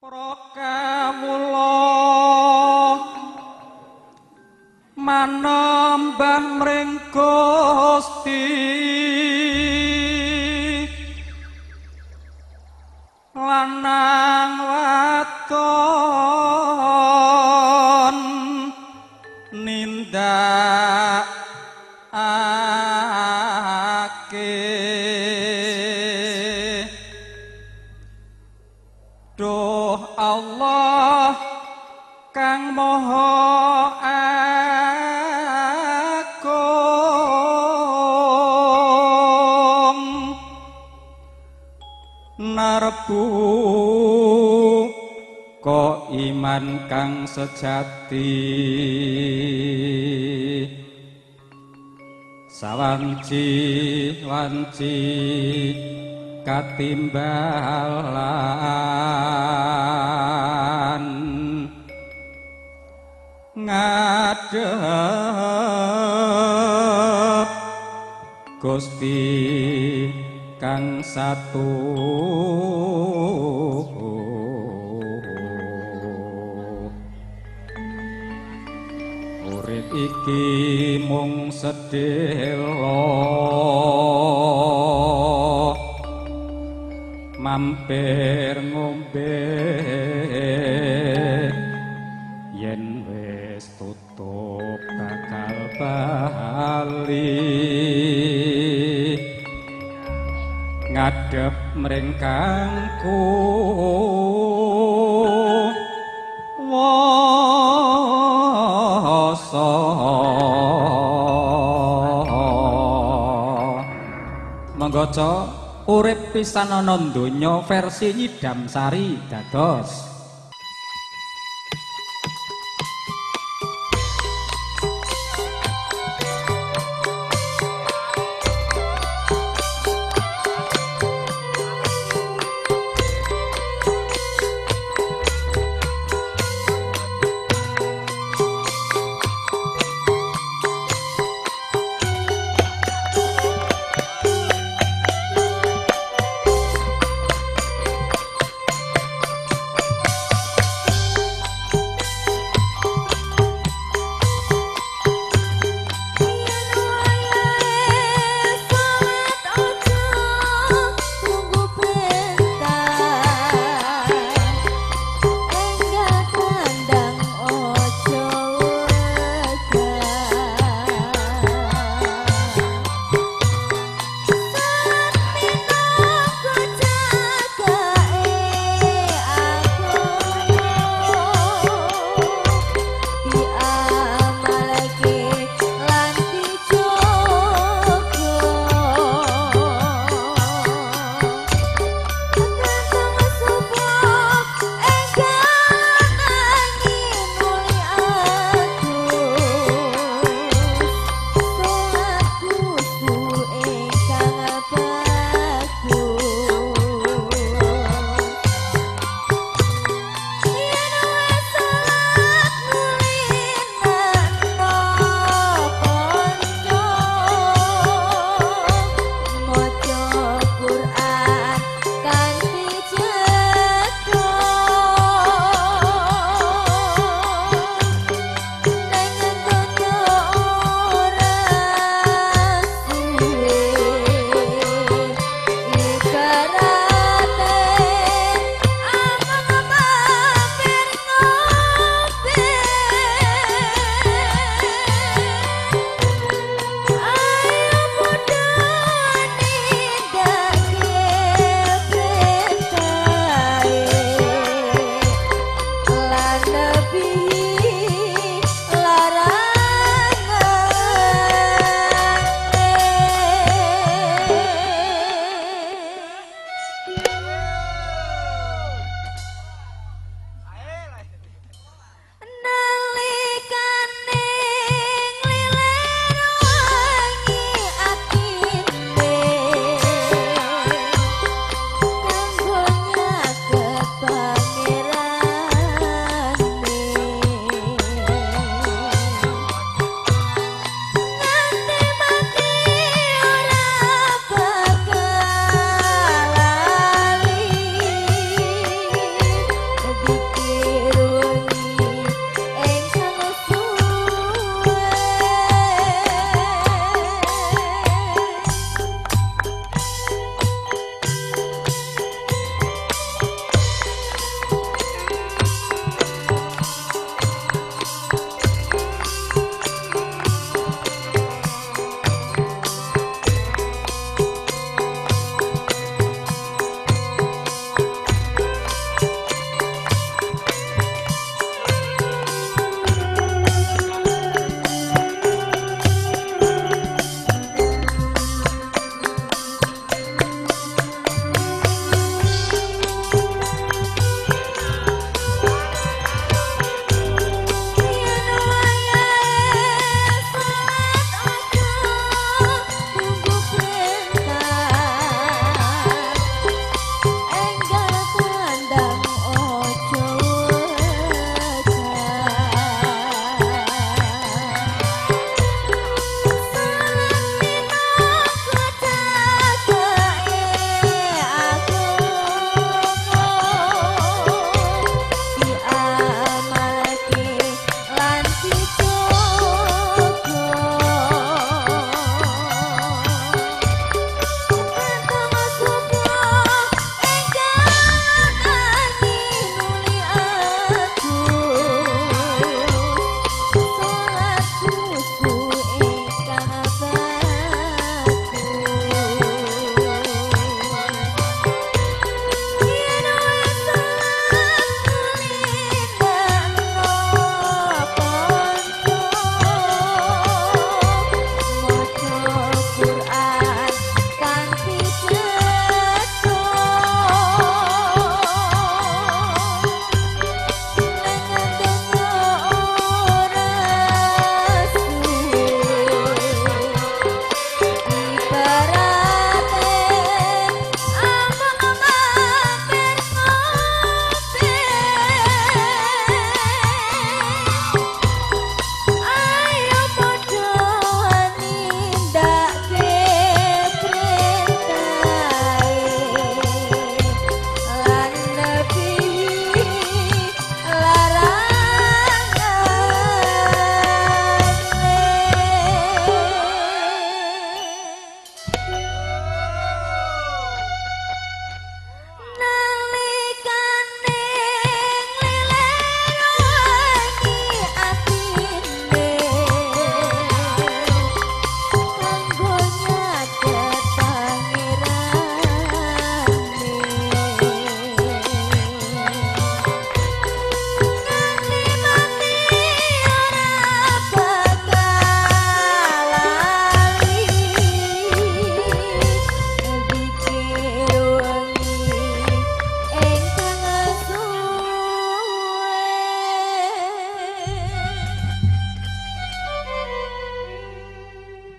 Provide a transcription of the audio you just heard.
Prakawula manembah mring Gusti lanang wadon kang moho agung. Narbu kok iman kang sejati. Sawanci wanci katimbalan. Ngadep Gusti kang satu. Urip iki mung sedhela mampir ngombe. Yen wis tutup bakal bali. Ngadep mring kangku wasa mangga urip pisan ana donya versi nyidam sari dados